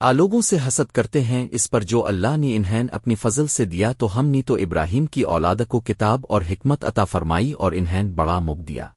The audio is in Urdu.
آلوگوں سے حسد کرتے ہیں، اس پر جو اللہ نے انہیں اپنی فضل سے دیا تو ہم نے تو ابراہیم کی اولاد کو کتاب اور حکمت عطا فرمائی اور انہیں بڑا مب دیا